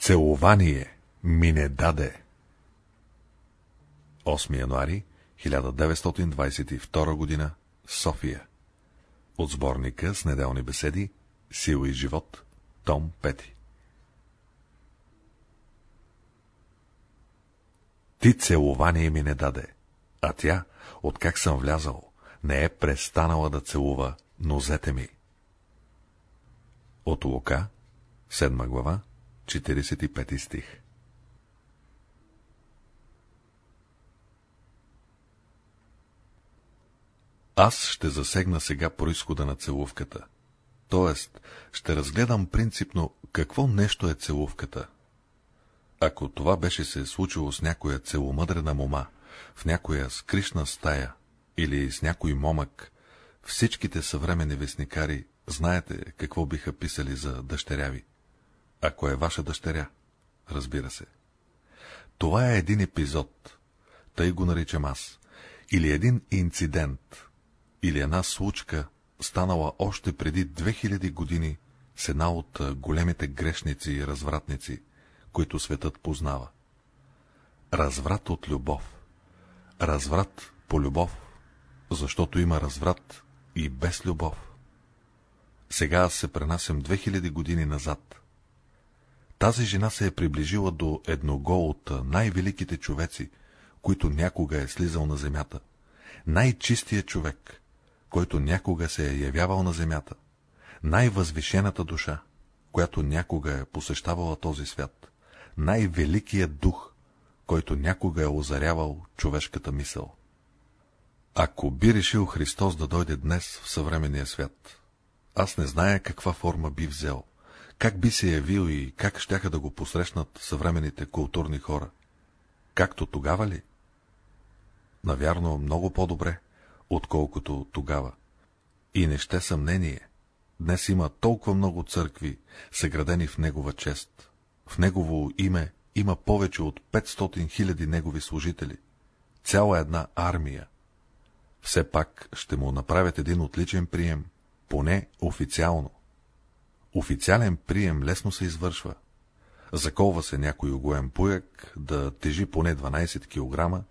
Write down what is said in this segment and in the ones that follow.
Целование ми не даде. 8 януари 1922 година, София. От сборника с неделни беседи, Сила и живот, том 5. Ти целование ми не даде, а тя, откак съм влязал, не е престанала да целува нозете ми. От Лука, 7 глава, 45 стих Аз ще засегна сега происхода на целувката. Тоест, ще разгледам принципно какво нещо е целувката. Ако това беше се случило с някоя целомъдрена мома, в някоя скришна стая или с някой момък, всичките съвремени вестникари знаете какво биха писали за дъщеря ви. Ако е ваша дъщеря, разбира се. Това е един епизод, тъй го наричам аз, или един инцидент, или една случка, станала още преди 2000 години с една от големите грешници и развратници, които светът познава. Разврат от любов. Разврат по любов, защото има разврат и без любов. Сега аз се пренасям 2000 години назад. Тази жена се е приближила до едного от най-великите човеци, които някога е слизал на земята. Най-чистият човек, който някога се е явявал на земята. Най-възвишената душа, която някога е посещавала този свят. Най-великият дух, който някога е озарявал човешката мисъл. Ако би решил Христос да дойде днес в съвременния свят, аз не зная каква форма би взел, как би се явил и как щяха да го посрещнат съвременните културни хора. Както тогава ли? Навярно, много по-добре, отколкото тогава. И не ще съмнение, днес има толкова много църкви, съградени в негова чест. В негово име има повече от 500 хиляди негови служители. Цяла една армия. Все пак ще му направят един отличен прием, поне официално. Официален прием лесно се извършва. Заколва се някой огоен пуяк да тежи поне 12 кг.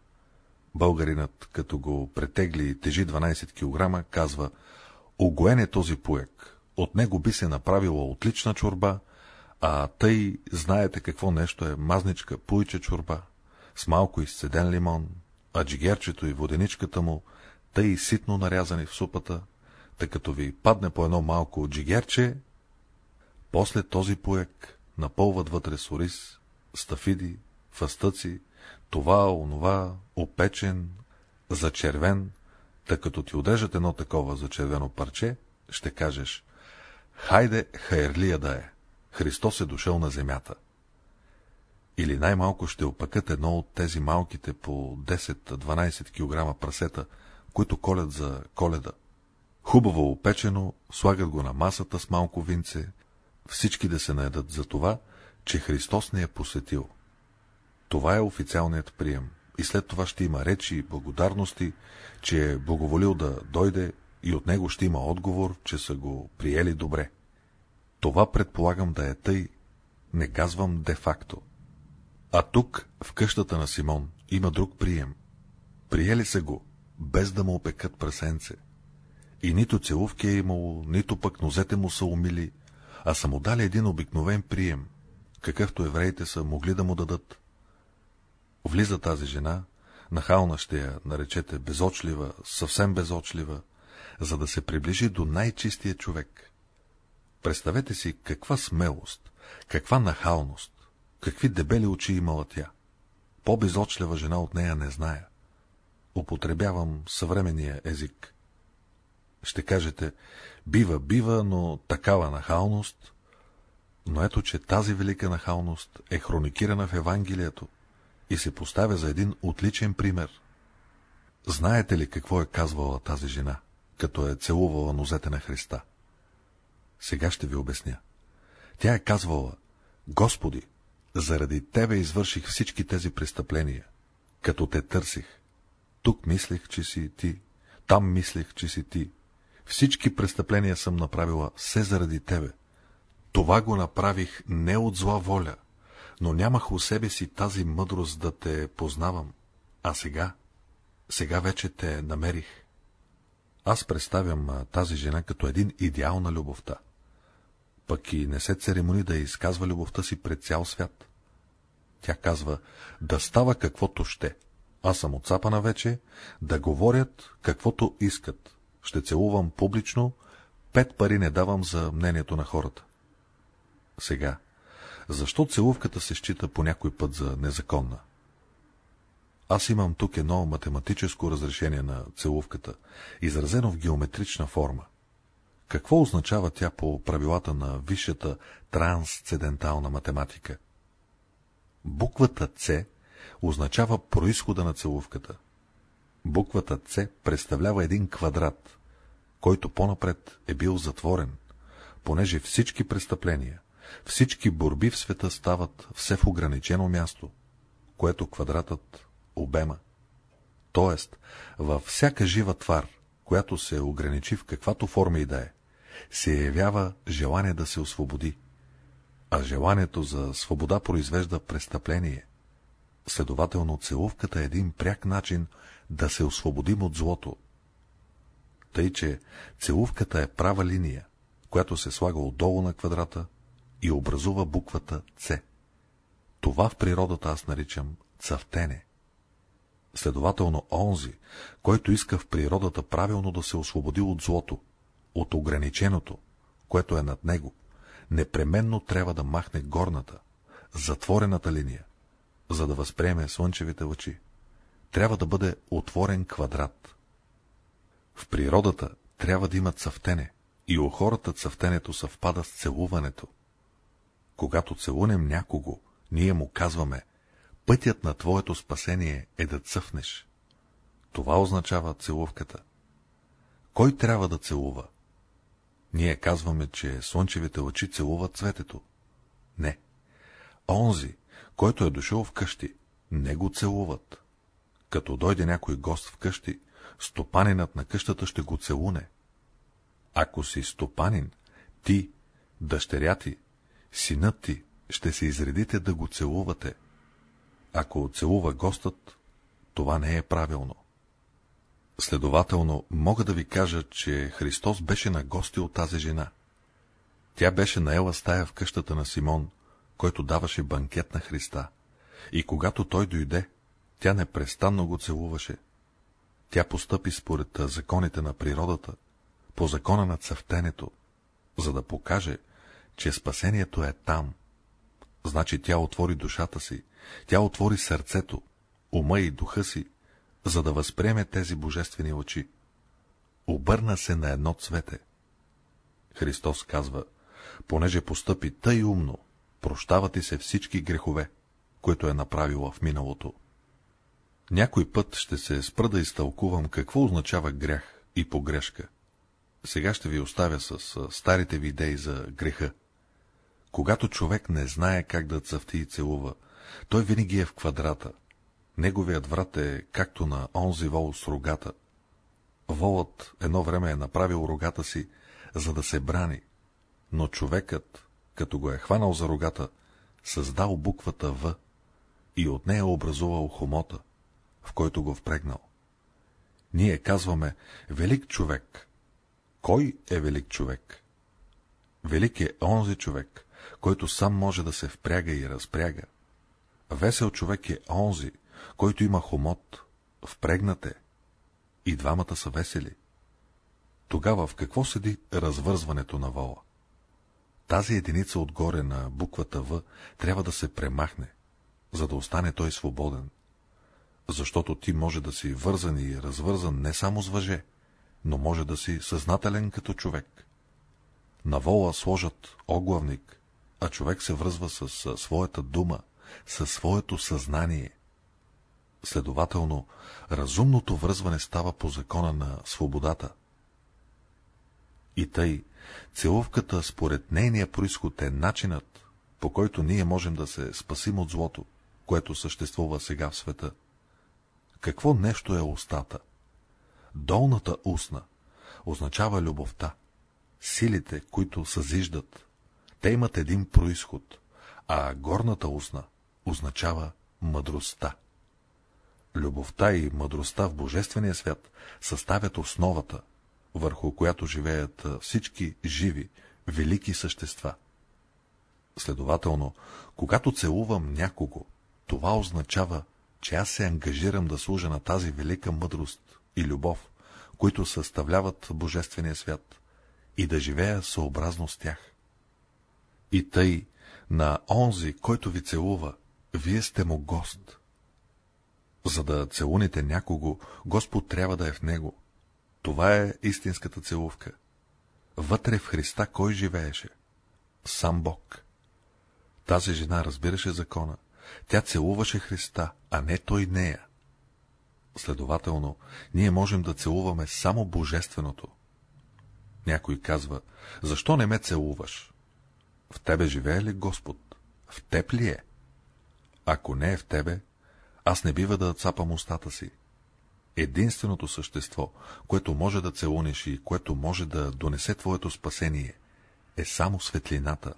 Българинът, като го претегли и тежи 12 кг, казва Огоен е този пуяк, от него би се направила отлична чорба, а тъй знаете какво нещо е мазничка пуйча чорба, с малко изцеден лимон, а джигерчето и воденичката му, тъй ситно нарязани в супата, тъй като ви падне по едно малко джигерче, после този поек напълват вътре с ориз, стафиди, фастъци, това, онова, опечен, зачервен, тъй като ти удежат едно такова зачервено парче, ще кажеш, хайде хайрлия да е, Христос е дошъл на земята. Или най-малко ще опъкат едно от тези малките по 10-12 кг прасета, които колят за коледа. Хубаво опечено, слагат го на масата с малко винце, всички да се наедат за това, че Христос не е посетил. Това е официалният прием. И след това ще има речи и благодарности, че е благоволил да дойде и от него ще има отговор, че са го приели добре. Това предполагам да е тъй, не казвам де-факто. А тук, в къщата на Симон, има друг прием. Приели са го, без да му опекат прасенце. И нито целувки е имало, нито пък нозете му са умили, а са му дали един обикновен прием, какъвто евреите са могли да му дадат. Влиза тази жена, нахална ще я наречете безочлива, съвсем безочлива, за да се приближи до най-чистия човек. Представете си каква смелост, каква нахалност, какви дебели очи имала тя. По-безочлива жена от нея не зная. Употребявам съвременния език. Ще кажете, бива, бива, но такава нахалност. Но ето, че тази велика нахалност е хроникирана в Евангелието и се поставя за един отличен пример. Знаете ли какво е казвала тази жена, като е целувала нозете на Христа? Сега ще ви обясня. Тя е казвала, Господи, заради Тебе извърших всички тези престъпления, като те търсих. Тук мислех, че си ти, там мислех, че си ти. Всички престъпления съм направила все заради Тебе. Това го направих не от зла воля, но нямах у себе си тази мъдрост да те познавам. А сега, сега вече те намерих. Аз представям тази жена като един идеал на любовта. Пък и не се церемони да изказва любовта си пред цял свят. Тя казва, да става каквото ще. Аз съм отцапана вече, да говорят каквото искат. Ще целувам публично, пет пари не давам за мнението на хората. Сега, защо целувката се счита по някой път за незаконна? Аз имам тук едно математическо разрешение на целувката, изразено в геометрична форма. Какво означава тя по правилата на висшата трансцендентална математика? Буквата С означава происхода на целувката. Буквата С представлява един квадрат, който по-напред е бил затворен, понеже всички престъпления, всички борби в света стават все в ограничено място, което квадратът обема. Тоест, във всяка жива твар, която се ограничи в каквато форма и да е, се явява желание да се освободи. А желанието за свобода произвежда престъпление. Следователно, целувката е един пряк начин да се освободим от злото. Тъй, че целувката е права линия, която се слага отдолу на квадрата и образува буквата С. Това в природата аз наричам цъфтене. Следователно, онзи, който иска в природата правилно да се освободи от злото, от ограниченото, което е над него, непременно трябва да махне горната, затворената линия, за да възприеме слънчевите лъчи. Трябва да бъде отворен квадрат. В природата трябва да има цъфтене, и у хората цъфтенето съвпада с целуването. Когато целунем някого, ние му казваме, пътят на твоето спасение е да цъфнеш. Това означава целувката. Кой трябва да целува? Ние казваме, че слънчевите лъчи целуват цветето. Не. Онзи, който е дошъл вкъщи, не го целуват. Като дойде някой гост вкъщи, стопанинът на къщата ще го целуне. Ако си стопанин, ти, дъщеря ти, синът ти, ще се изредите да го целувате. Ако целува гостът, това не е правилно. Следователно, мога да ви кажа, че Христос беше на гости от тази жена. Тя беше наела стая в къщата на Симон, който даваше банкет на Христа. И когато той дойде, тя непрестанно го целуваше. Тя постъпи според законите на природата, по закона на цъфтенето, за да покаже, че спасението е там. Значи тя отвори душата си, тя отвори сърцето, ума и духа си, за да възприеме тези божествени очи. Обърна се на едно цвете. Христос казва, понеже постъпи тъй умно, прощават и се всички грехове, които е направила в миналото. Някой път ще се спра да изтълкувам какво означава грях и погрешка. Сега ще ви оставя с старите ви идеи за греха. Когато човек не знае как да цъфти и целува, той винаги е в квадрата. Неговият врат е както на онзи вол с рогата. Волът едно време е направил рогата си, за да се брани, но човекът, като го е хванал за рогата, създал буквата В и от нея образувал хомота, в който го впрегнал. Ние казваме велик човек. Кой е велик човек? Велик е онзи човек, който сам може да се впряга и разпряга. Весел човек е онзи, който има хомот, впрегнате. И двамата са весели. Тогава в какво седи развързването на вола? Тази единица отгоре на буквата В трябва да се премахне, за да остане той свободен. Защото ти може да си вързан и развързан не само с въже, но може да си съзнателен като човек. На вола сложат оглавник, а човек се връзва с своята дума, със своето съзнание. Следователно, разумното връзване става по закона на свободата. И тъй, целувката според нейния происход е начинът, по който ние можем да се спасим от злото, което съществува сега в света. Какво нещо е устата? Долната устна означава любовта, силите, които съзиждат. Те имат един происход, а горната устна означава мъдростта. Любовта и мъдростта в Божествения свят съставят основата, върху която живеят всички живи, велики същества. Следователно, когато целувам някого, това означава, че аз се ангажирам да служа на тази велика мъдрост и любов, които съставляват Божествения свят, и да живея съобразно с тях. И тъй, на онзи, който ви целува, вие сте му гост. За да целуните някого, Господ трябва да е в него. Това е истинската целувка. Вътре в Христа кой живееше? Сам Бог. Тази жена разбираше закона. Тя целуваше Христа, а не той нея. Следователно, ние можем да целуваме само Божественото. Някой казва, защо не ме целуваш? В тебе живее ли Господ? В теб ли е? Ако не е в тебе, аз не бива да цапам устата си. Единственото същество, което може да целуниш и което може да донесе твоето спасение, е само светлината.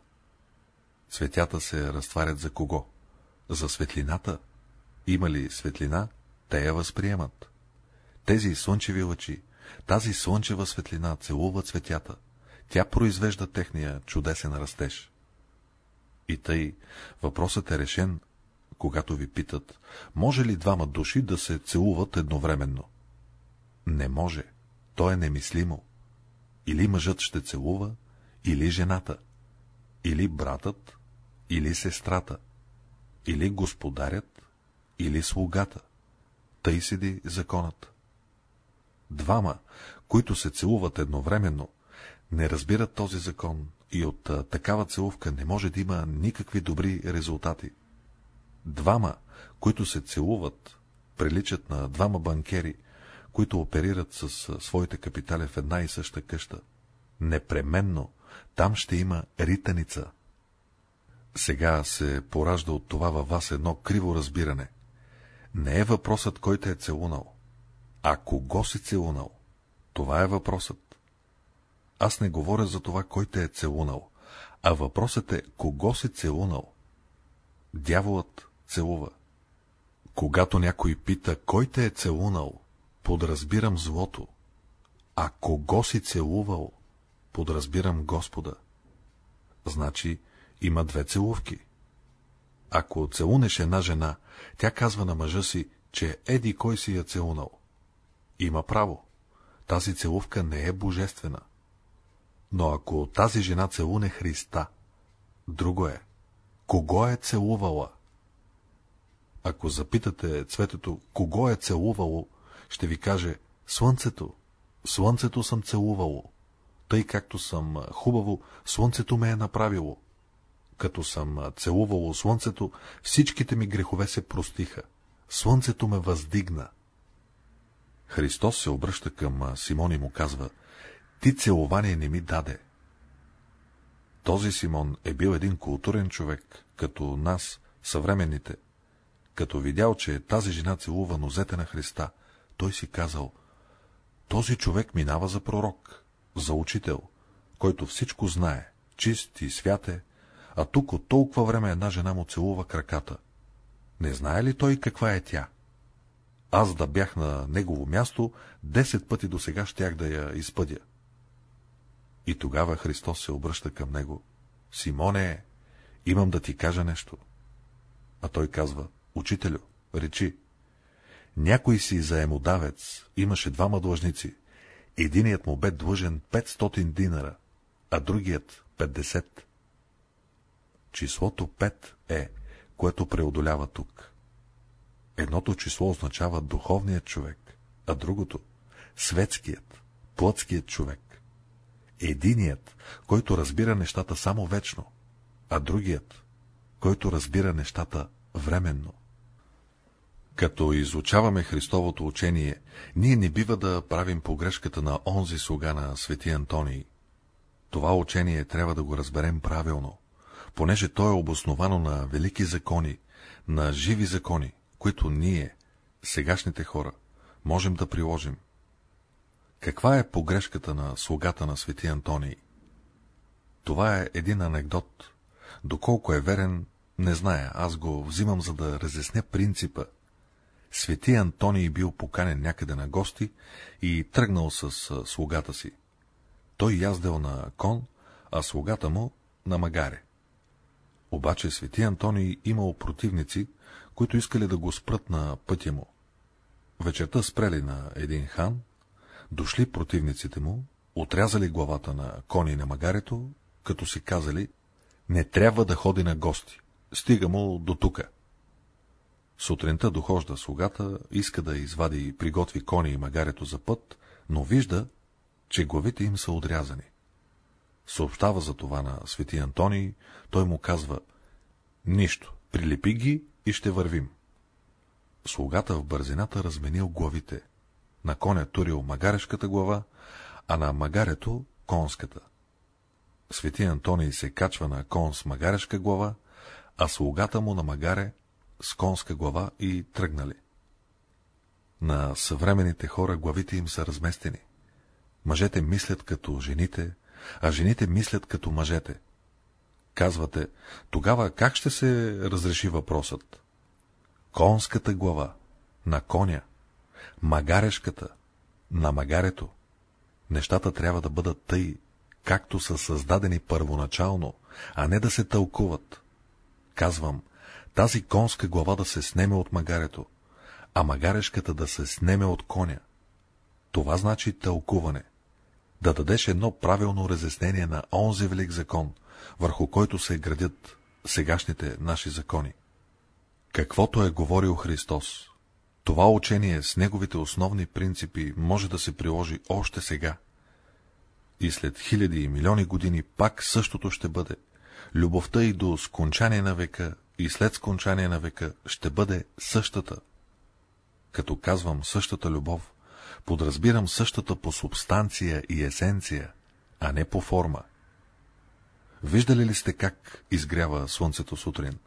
Светята се разтварят за кого? За светлината. Има ли светлина, те я възприемат. Тези слънчеви лъчи, тази слънчева светлина целува цветята. Тя произвежда техния чудесен растеж. И тъй, въпросът е решен, когато ви питат, може ли двама души да се целуват едновременно? Не може. То е немислимо. Или мъжът ще целува, или жената, или братът, или сестрата, или господарят, или слугата. Тъй седи законът. Двама, които се целуват едновременно, не разбират този закон и от такава целувка не може да има никакви добри резултати. Двама, които се целуват, приличат на двама банкери, които оперират с своите капитали в една и съща къща. Непременно там ще има ританица. Сега се поражда от това във вас едно криво разбиране. Не е въпросът, кой те е целунал, а кого си целунал. Това е въпросът. Аз не говоря за това, кой те е целунал, а въпросът е, кого си целунал. Дяволът целува. Когато някой пита, кой те е целунал, подразбирам злото, а кого си целувал, подразбирам Господа. Значи има две целувки. Ако целунеш една жена, тя казва на мъжа си, че еди кой си я целунал. Има право. Тази целувка не е божествена. Но ако тази жена целуне Христа, друго е. Кого е целувала? Ако запитате цветето, кого е целувало, ще ви каже Слънцето. Слънцето съм целувало. Тъй както съм хубаво, слънцето ме е направило. Като съм целувало слънцето, всичките ми грехове се простиха. Слънцето ме въздигна. Христос се обръща към Симон и му казва, ти целование не ми даде. Този Симон е бил един културен човек, като нас, съвременните. Като видял, че тази жена целува нозете на Христа, той си казал, този човек минава за пророк, за учител, който всичко знае, чист и свят е, а тук от толкова време една жена му целува краката. Не знае ли той каква е тя? Аз да бях на негово място, десет пъти до сега щях да я изпъдя. И тогава Христос се обръща към него. Симоне, имам да ти кажа нещо. А той казва, учителю, речи. Някой си заемодавец имаше двама длъжници. Единият му бе длъжен 500 динара, а другият 50. Числото 5 е, което преодолява тук. Едното число означава духовният човек, а другото — светският, плътският човек. Единият, който разбира нещата само вечно, а другият, който разбира нещата временно. Като изучаваме Христовото учение, ние не бива да правим погрешката на онзи слуга на свети Антоний. Това учение трябва да го разберем правилно, понеже то е обосновано на велики закони, на живи закони, които ние, сегашните хора, можем да приложим. Каква е погрешката на слугата на свети Антоний? Това е един анекдот. Доколко е верен, Не зная, аз го взимам, за да разясня принципа. Свети Антоний бил поканен някъде на гости и тръгнал с слугата си. Той яздел на кон, а слугата му на магаре. Обаче свети Антоний имал противници, които искали да го спрат на пътя му. Вечерта спрели на един хан, дошли противниците му, отрязали главата на кони на магарето, като си казали, не трябва да ходи на гости, стига му до тука. Сутринта дохожда слугата, иска да извади и приготви кони и магарето за път, но вижда, че главите им са отрязани. Съобщава за това на свети Антоний, той му казва, нищо, прилепи ги и ще вървим. Слугата в бързината разменил главите. На коня турил магарешката глава, а на магарето — конската. Свети Антоний се качва на кон с магарешка глава, а слугата му на магаре с конска глава и тръгнали. На съвременните хора главите им са разместени. Мъжете мислят като жените, а жените мислят като мъжете. Казвате, тогава как ще се разреши въпросът? Конската глава на коня, магарешката на магарето. Нещата трябва да бъдат тъй, както са създадени първоначално, а не да се тълкуват. Казвам, тази конска глава да се снеме от магарето, а магарешката да се снеме от коня. Това значи тълкуване. Да дадеш едно правилно разяснение на онзи велик закон, върху който се градят сегашните наши закони. Каквото е говорил Христос, това учение с неговите основни принципи може да се приложи още сега. И след хиляди и милиони години пак същото ще бъде. Любовта и до скончание на века, и след скончание на века ще бъде същата. Като казвам същата любов, подразбирам същата по субстанция и есенция, а не по форма. Виждали ли сте как изгрява слънцето сутрин?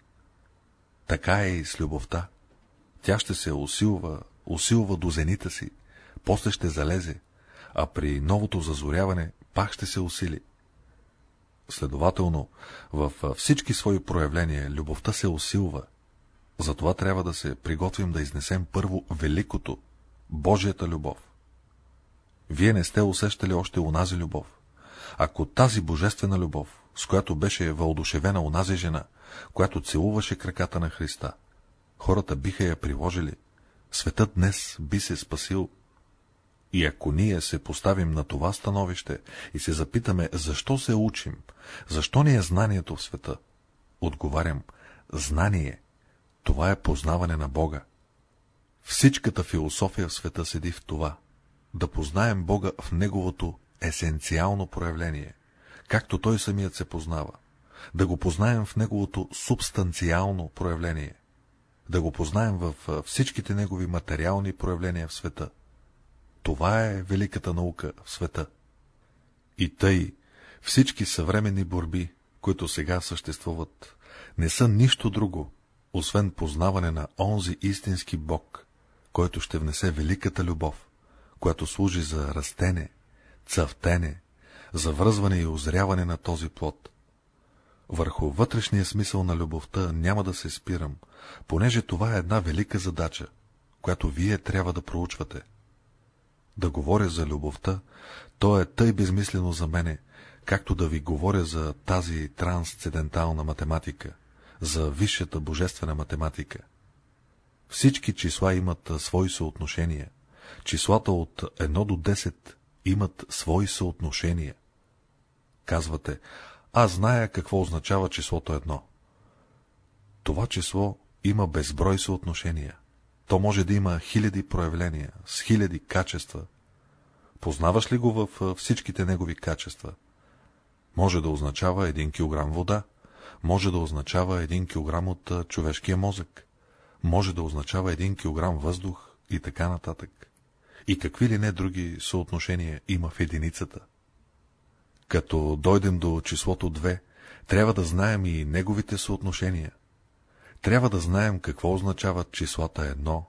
Така е и с любовта. Тя ще се усилва, усилва до зенита си, после ще залезе, а при новото зазоряване пак ще се усили. Следователно, във всички свои проявления любовта се усилва. Затова трябва да се приготвим да изнесем първо великото, Божията любов. Вие не сте усещали още унази любов. Ако тази божествена любов, с която беше въодушевена унази жена, която целуваше краката на Христа, хората биха я приложили, светът днес би се спасил. И ако ние се поставим на това становище и се запитаме, защо се учим, защо ни е знанието в света, отговарям, знание, това е познаване на Бога. Всичката философия в света седи в това, да познаем Бога в Неговото есенциално проявление, както Той самият се познава, да го познаем в Неговото субстанциално проявление, да го познаем в всичките Негови материални проявления в света. Това е великата наука в света. И тъй, всички съвременни борби, които сега съществуват, не са нищо друго, освен познаване на онзи истински Бог, който ще внесе великата любов, която служи за растене, цъфтене, за връзване и озряване на този плод. Върху вътрешния смисъл на любовта няма да се спирам, понеже това е една велика задача, която вие трябва да проучвате. Да говоря за любовта, то е тъй безмислено за мене, както да ви говоря за тази трансцендентална математика, за висшата божествена математика. Всички числа имат свои съотношения. Числата от 1 до 10 имат свои съотношения. Казвате, аз зная какво означава числото едно. Това число има безброй съотношения. То може да има хиляди проявления, с хиляди качества. Познаваш ли го в всичките негови качества? Може да означава един килограм вода, може да означава един килограм от човешкия мозък, може да означава един килограм въздух и така нататък. И какви ли не други съотношения има в единицата. Като дойдем до числото 2, трябва да знаем и неговите съотношения. Трябва да знаем какво означават числата 1,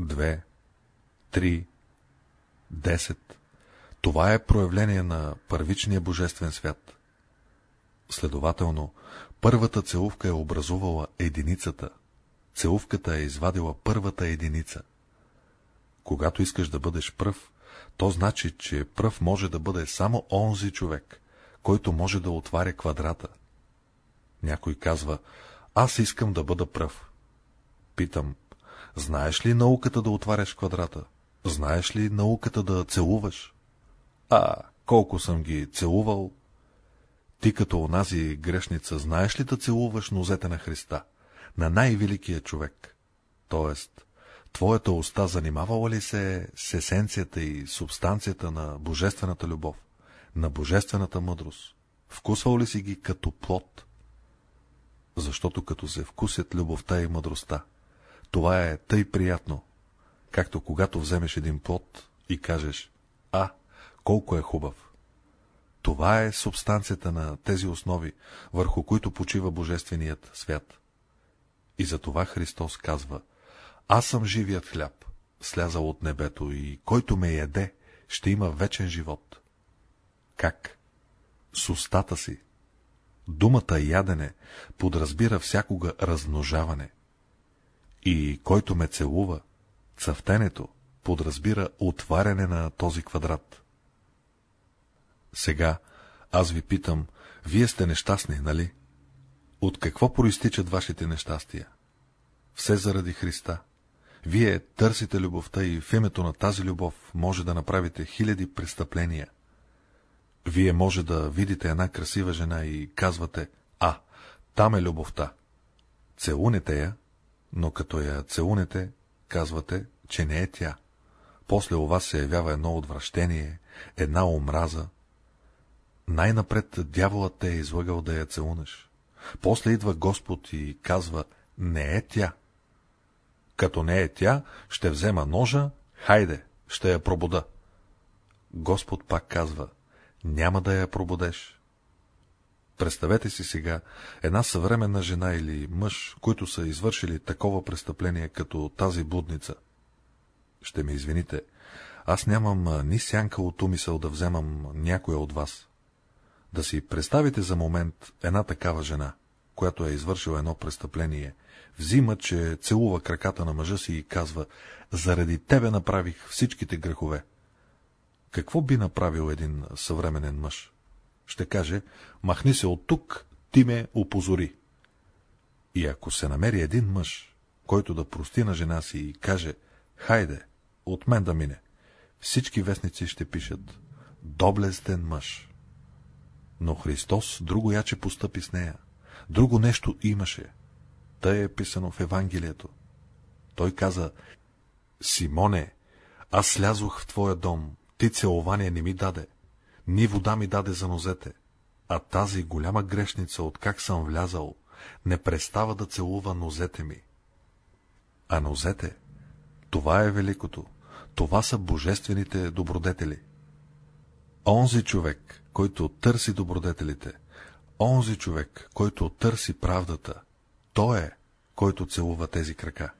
2, 3, 10. Това е проявление на първичния божествен свят. Следователно, първата целувка е образувала единицата. Целувката е извадила първата единица. Когато искаш да бъдеш пръв, то значи, че пръв може да бъде само онзи човек, който може да отваря квадрата. Някой казва, аз искам да бъда пръв. Питам, знаеш ли науката да отваряш квадрата? Знаеш ли науката да целуваш? А, колко съм ги целувал, ти като онази грешница знаеш ли да целуваш нозете на Христа, на най-великия човек? Тоест, твоята уста занимавала ли се с есенцията и субстанцията на божествената любов, на божествената мъдрост? Вкусвал ли си ги като плод? Защото като се вкусят любовта и мъдростта, това е тъй приятно, както когато вземеш един плод и кажеш, а, колко е хубав. Това е субстанцията на тези основи, върху които почива Божественият свят. И за това Христос казва, аз съм живият хляб, слязал от небето и който ме яде, ще има вечен живот. Как? С устата си. Думата ядене подразбира всякога размножаване. И който ме целува, цъфтенето подразбира отваряне на този квадрат. Сега аз ви питам, вие сте нещастни, нали? От какво проистичат вашите нещастия? Все заради Христа. Вие търсите любовта и в името на тази любов може да направите хиляди престъпления. Вие може да видите една красива жена и казвате, а, там е любовта. Целунете я, но като я целунете, казвате, че не е тя. После у вас се явява едно отвращение, една омраза, най-напред дяволът те е излъгал да я целунеш. После идва Господ и казва, не е тя. Като не е тя, ще взема ножа, хайде, ще я пробуда. Господ пак казва, няма да я пробудеш. Представете си сега една съвременна жена или мъж, които са извършили такова престъпление като тази будница. Ще ме извините, аз нямам ни сянка от умисъл да вземам някоя от вас. Да си представите за момент една такава жена, която е извършила едно престъпление, взима, че целува краката на мъжа си и казва, заради тебе направих всичките грехове. Какво би направил един съвременен мъж? Ще каже, махни се от тук, ти ме опозори. И ако се намери един мъж, който да прости на жена си и каже, хайде, от мен да мине, всички вестници ще пишат, доблестен мъж. Но Христос друго яче постъпи с нея. Друго нещо имаше. Тъй е писано в Евангелието. Той каза, Симоне, аз слязох в твоя дом, ти целование не ми даде, ни вода ми даде за нозете, а тази голяма грешница, от как съм влязал, не престава да целува нозете ми. А нозете, това е великото, това са божествените добродетели. Онзи човек, който търси добродетелите, онзи човек, който търси правдата, той е, който целува тези крака.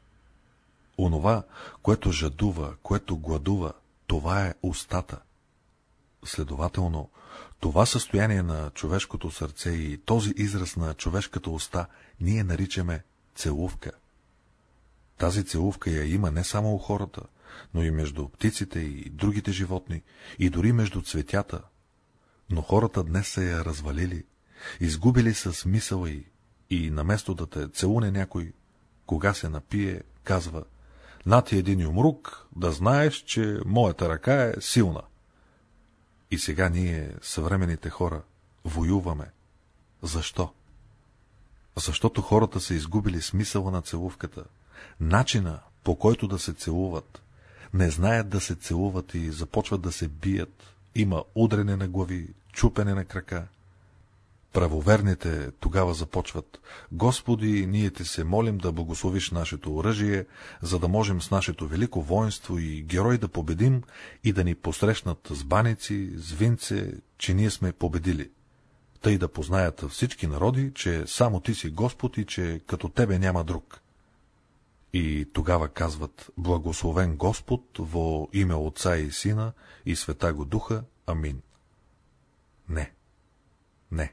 Онова, което жадува, което гладува, това е устата. Следователно, това състояние на човешкото сърце и този израз на човешката уста ние наричаме целувка. Тази целувка я има не само у хората, но и между птиците и другите животни, и дори между цветята. Но хората днес са я развалили, изгубили са смисъла и, и наместо да те целуне някой, кога се напие, казва, на ти един юмрук, да знаеш, че моята ръка е силна. И сега ние, съвременните хора, воюваме. Защо? Защото хората са изгубили смисъла на целувката, начина, по който да се целуват, не знаят да се целуват и започват да се бият. Има удрене на глави, чупене на крака. Правоверните тогава започват. Господи, ние ти се молим да благословиш нашето оръжие, за да можем с нашето велико воинство и герой да победим и да ни посрещнат с баници, с винце, че ние сме победили. Тъй да познаят всички народи, че само ти си Господ и че като тебе няма друг. И тогава казват, благословен Господ во име Отца и Сина и Света го Духа. Амин. Не. Не.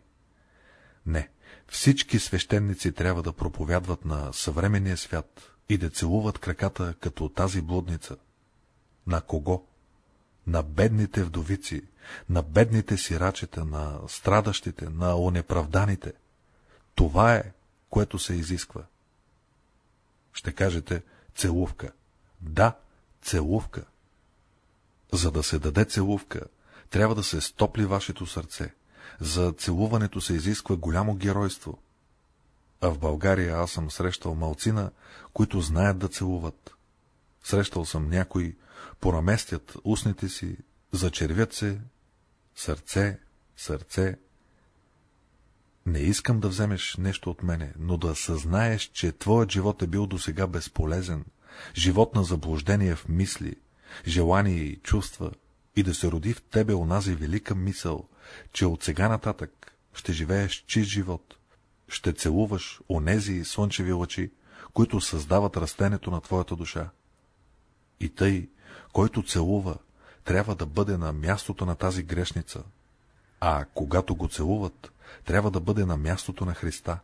Не, всички свещеници трябва да проповядват на съвременния свят и да целуват краката като тази блудница. На кого? На бедните вдовици, на бедните сирачета, на страдащите, на онеправданите. Това е, което се изисква. Ще кажете целувка. Да, целувка. За да се даде целувка, трябва да се стопли вашето сърце. За целуването се изисква голямо геройство. А в България аз съм срещал малцина, които знаят да целуват. Срещал съм някои, пораместят устните си, зачервят се, сърце, сърце. Не искам да вземеш нещо от мене, но да съзнаеш, че твоят живот е бил досега безполезен, живот на заблуждение в мисли, желания и чувства, и да се роди в тебе онази велика мисъл, че от сега нататък ще живееш чист живот, ще целуваш онези слънчеви лъчи, които създават растението на твоята душа. И тъй, който целува, трябва да бъде на мястото на тази грешница, а когато го целуват, трябва да бъде на мястото на Христа.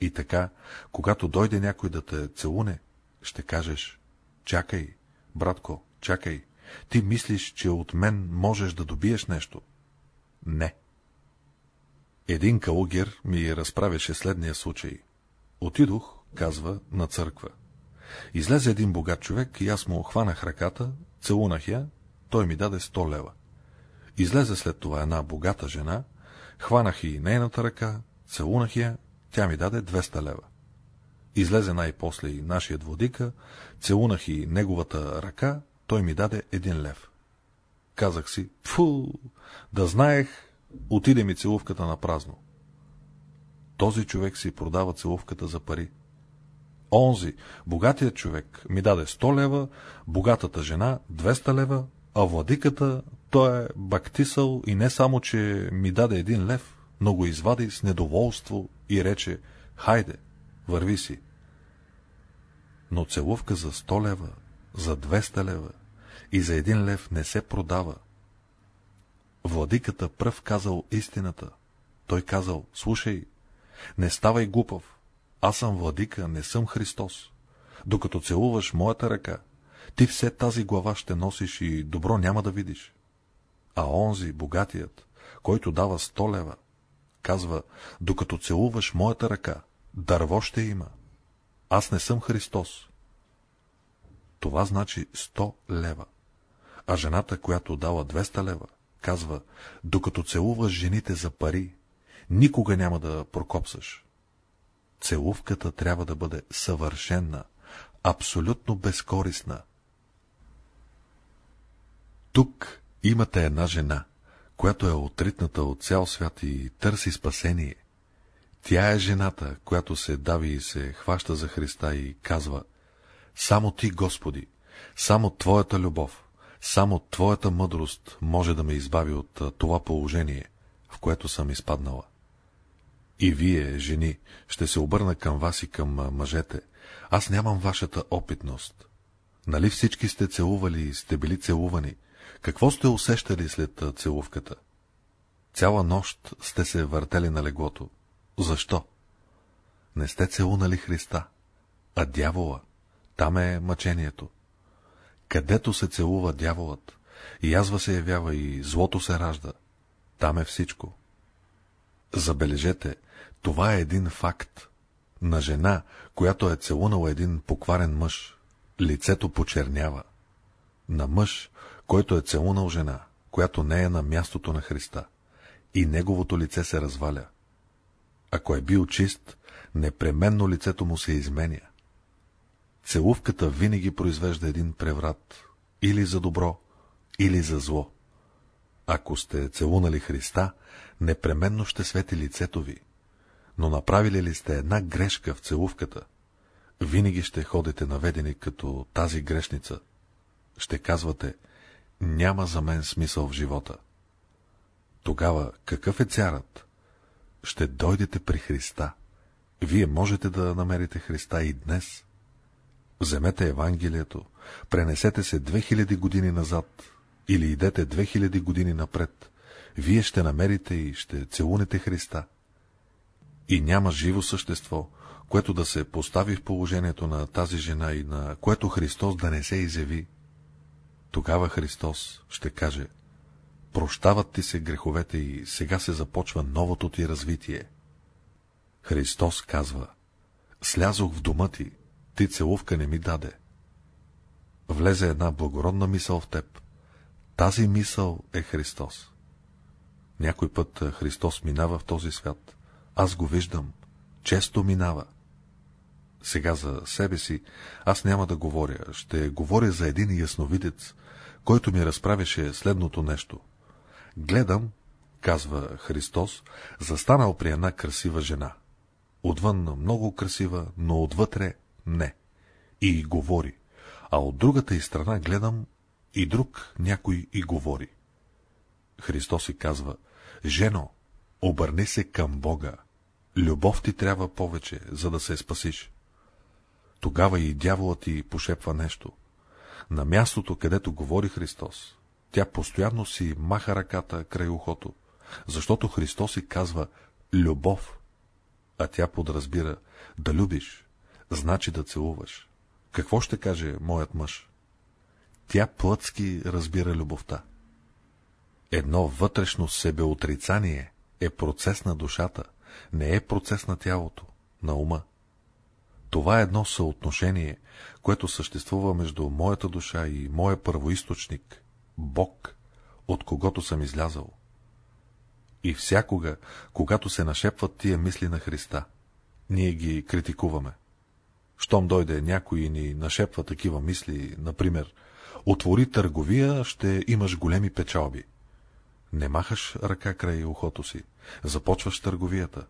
И така, когато дойде някой да те целуне, ще кажеш, чакай, братко, чакай, ти мислиш, че от мен можеш да добиеш нещо. Не. Един калугер ми разправяше следния случай. Отидох, казва, на църква. Излезе един богат човек и аз му хванах ръката, целунах я, той ми даде 100 лева. Излезе след това една богата жена, хванах и нейната ръка, целунах я, тя ми даде 200 лева. Излезе най-после и нашият водика, целунах и неговата ръка, той ми даде един лев. Казах си, фу, да знаех, отиде ми целувката на празно. Този човек си продава целувката за пари. Онзи, богатият човек, ми даде 100 лева, богатата жена 200 лева, а владиката, той е бактисал и не само, че ми даде един лев, но го извади с недоволство и рече, хайде, върви си. Но целувка за 100 лева, за 200 лева и за един лев не се продава. Владиката пръв казал истината. Той казал, слушай, не ставай глупав, аз съм владика, не съм Христос. Докато целуваш моята ръка, ти все тази глава ще носиш и добро няма да видиш. А онзи, богатият, който дава сто лева, казва, докато целуваш моята ръка, дърво ще има. Аз не съм Христос. Това значи 100 лева. А жената, която дала 200 лева, казва, докато целуваш жените за пари, никога няма да прокопсаш. Целувката трябва да бъде съвършенна, абсолютно безкорисна. Тук имате една жена, която е отритната от цял свят и търси спасение. Тя е жената, която се дави и се хваща за Христа и казва, само Ти, Господи, само Твоята любов, само Твоята мъдрост може да ме избави от това положение, в което съм изпаднала. И вие, жени, ще се обърна към вас и към мъжете. Аз нямам вашата опитност. Нали всички сте целували и сте били целувани? Какво сте усещали след целувката? Цяла нощ сте се въртели на леглото. Защо? Не сте целунали Христа, а дявола. Там е мъчението. Където се целува дяволът, язва се явява и злото се ражда. Там е всичко. Забележете, това е един факт. На жена, която е целунала един покварен мъж, лицето почернява. На мъж, който е целунал жена, която не е на мястото на Христа, и неговото лице се разваля. Ако е бил чист, непременно лицето му се изменя. Целувката винаги произвежда един преврат, или за добро, или за зло. Ако сте целунали Христа, непременно ще свети лицето ви. Но направили ли сте една грешка в целувката, винаги ще ходите наведени като тази грешница. Ще казвате, няма за мен смисъл в живота. Тогава какъв е царът? Ще дойдете при Христа. Вие можете да намерите Христа и днес. Вземете Евангелието, пренесете се 2000 години назад или идете 2000 години напред. Вие ще намерите и ще целунете Христа. И няма живо същество, което да се постави в положението на тази жена и на което Христос да не се изяви. Тогава Христос ще каже, прощават ти се греховете и сега се започва новото ти развитие. Христос казва, слязох в дома ти, ти целувка не ми даде. Влезе една благородна мисъл в теб. Тази мисъл е Христос. Някой път Христос минава в този свят. Аз го виждам. Често минава. Сега за себе си аз няма да говоря. Ще говоря за един ясновидец, който ми разправяше следното нещо. Гледам, казва Христос, застанал при една красива жена. Отвън много красива, но отвътре не. И говори. А от другата и страна гледам и друг някой и говори. Христос и казва, жено, обърни се към Бога. Любов ти трябва повече, за да се спасиш. Тогава и дяволът ти пошепва нещо. На мястото, където говори Христос, тя постоянно си маха ръката край ухото, защото Христос си казва любов, а тя подразбира да любиш, значи да целуваш. Какво ще каже моят мъж? Тя плътски разбира любовта. Едно вътрешно себеотрицание е процес на душата, не е процес на тялото, на ума. Това е едно съотношение, което съществува между моята душа и моя първоисточник, Бог, от когото съм излязал. И всякога, когато се нашепват тия мисли на Христа, ние ги критикуваме. Щом дойде някой и ни нашепва такива мисли, например, отвори търговия, ще имаш големи печалби. Не махаш ръка край ухото си, започваш търговията.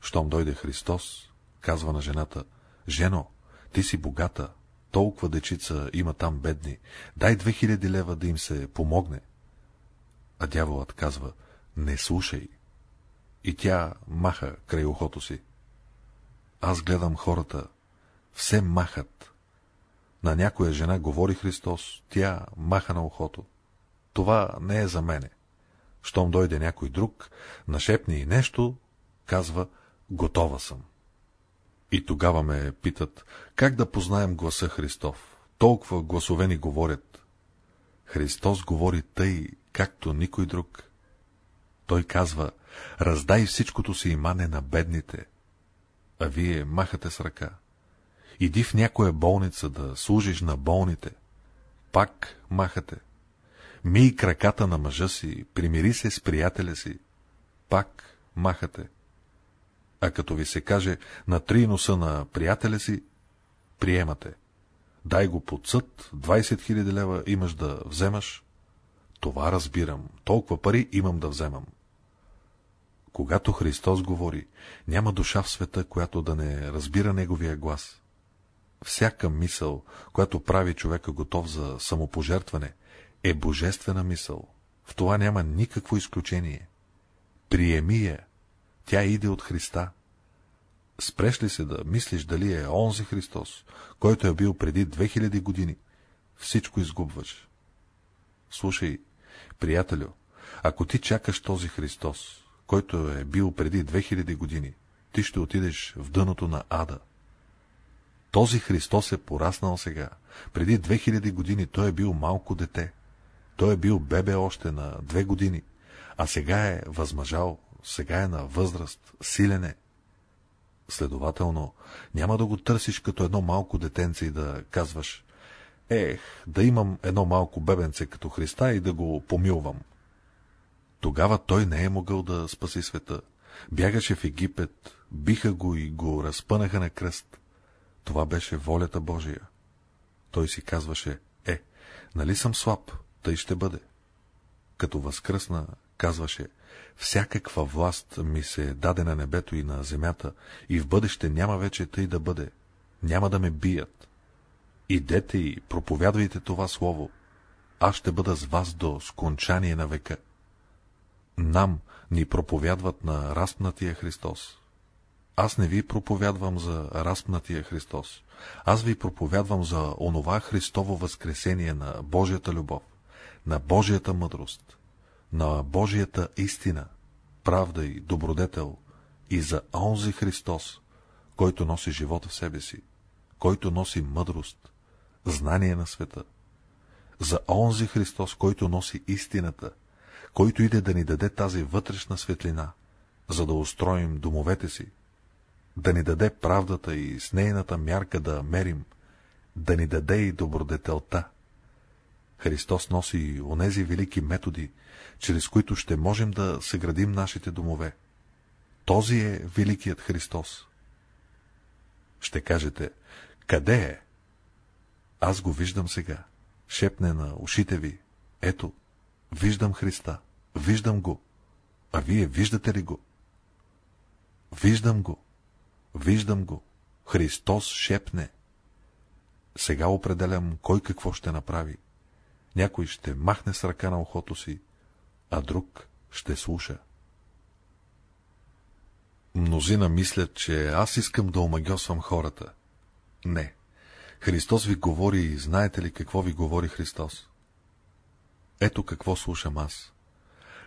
Щом дойде Христос, казва на жената, жено, ти си богата, толкова дечица има там бедни, дай 2000 лева да им се помогне. А дяволът казва, не слушай. И тя маха край ухото си. Аз гледам хората, все махат. На някоя жена говори Христос, тя маха на ухото. Това не е за мене. Щом дойде някой друг, нашепни и нещо, казва, готова съм. И тогава ме питат, как да познаем гласа Христов? Толкова гласове ни говорят. Христос говори тъй, както никой друг. Той казва, раздай всичкото си имане на бедните, а вие махате с ръка. Иди в някоя болница да служиш на болните. Пак махате. Мий краката на мъжа си, примири се с приятеля си. Пак махате. А като ви се каже на три носа на приятеля си, приемате. Дай го под съд, 20 000 лева имаш да вземаш. Това разбирам, толкова пари имам да вземам. Когато Христос говори, няма душа в света, която да не разбира Неговия глас. Всяка мисъл, която прави човека готов за самопожертване, е божествена мисъл. В това няма никакво изключение. Приеми я. Тя иде от Христа. Спреш ли се да мислиш дали е онзи Христос, който е бил преди 2000 години, всичко изгубваш. Слушай, приятелю, ако ти чакаш този Христос, който е бил преди 2000 години, ти ще отидеш в дъното на ада. Този Христос е пораснал сега. Преди 2000 години той е бил малко дете. Той е бил бебе още на две години, а сега е възмъжал, сега е на възраст, силен е. Следователно, няма да го търсиш като едно малко детенце и да казваш, ех, да имам едно малко бебенце като Христа и да го помилвам. Тогава той не е могъл да спаси света. Бягаше в Египет, биха го и го разпънаха на кръст. Това беше волята Божия. Той си казваше, е, нали съм слаб, тъй ще бъде. Като възкръсна, казваше, всякаква власт ми се даде на небето и на земята, и в бъдеще няма вече тъй да бъде. Няма да ме бият. Идете и проповядвайте това слово. Аз ще бъда с вас до скончание на века. Нам ни проповядват на разпнатия Христос. Аз не ви проповядвам за разпнатия Христос. Аз ви проповядвам за онова Христово възкресение на Божията любов, на Божията мъдрост, на Божията истина, правда и добродетел и за онзи Христос, който носи живота в себе си, който носи мъдрост, знание на света, за онзи Христос, който носи истината, който иде да ни даде тази вътрешна светлина, за да устроим домовете си, да ни даде правдата и с нейната мярка да мерим, да ни даде и добродетелта. Христос носи онези велики методи, чрез които ще можем да съградим нашите домове. Този е великият Христос. Ще кажете, къде е? Аз го виждам сега. Шепне на ушите ви. Ето, виждам Христа. Виждам го. А вие виждате ли го? Виждам го. Виждам го. Христос шепне. Сега определям кой какво ще направи. Някой ще махне с ръка на ухото си, а друг ще слуша. Мнозина мислят, че аз искам да омагьосвам хората. Не. Христос ви говори и знаете ли какво ви говори Христос? Ето какво слушам аз.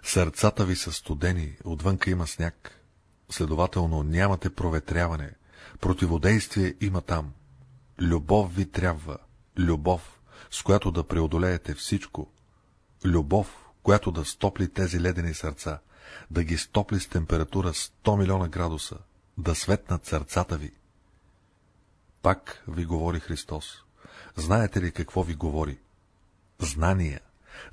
Сърцата ви са студени, отвънка има сняг. Следователно нямате проветряване. Противодействие има там. Любов ви трябва. Любов, с която да преодолеете всичко. Любов, която да стопли тези ледени сърца, да ги стопли с температура 100 милиона градуса, да светнат сърцата ви. Пак ви говори Христос. Знаете ли какво ви говори? Знания.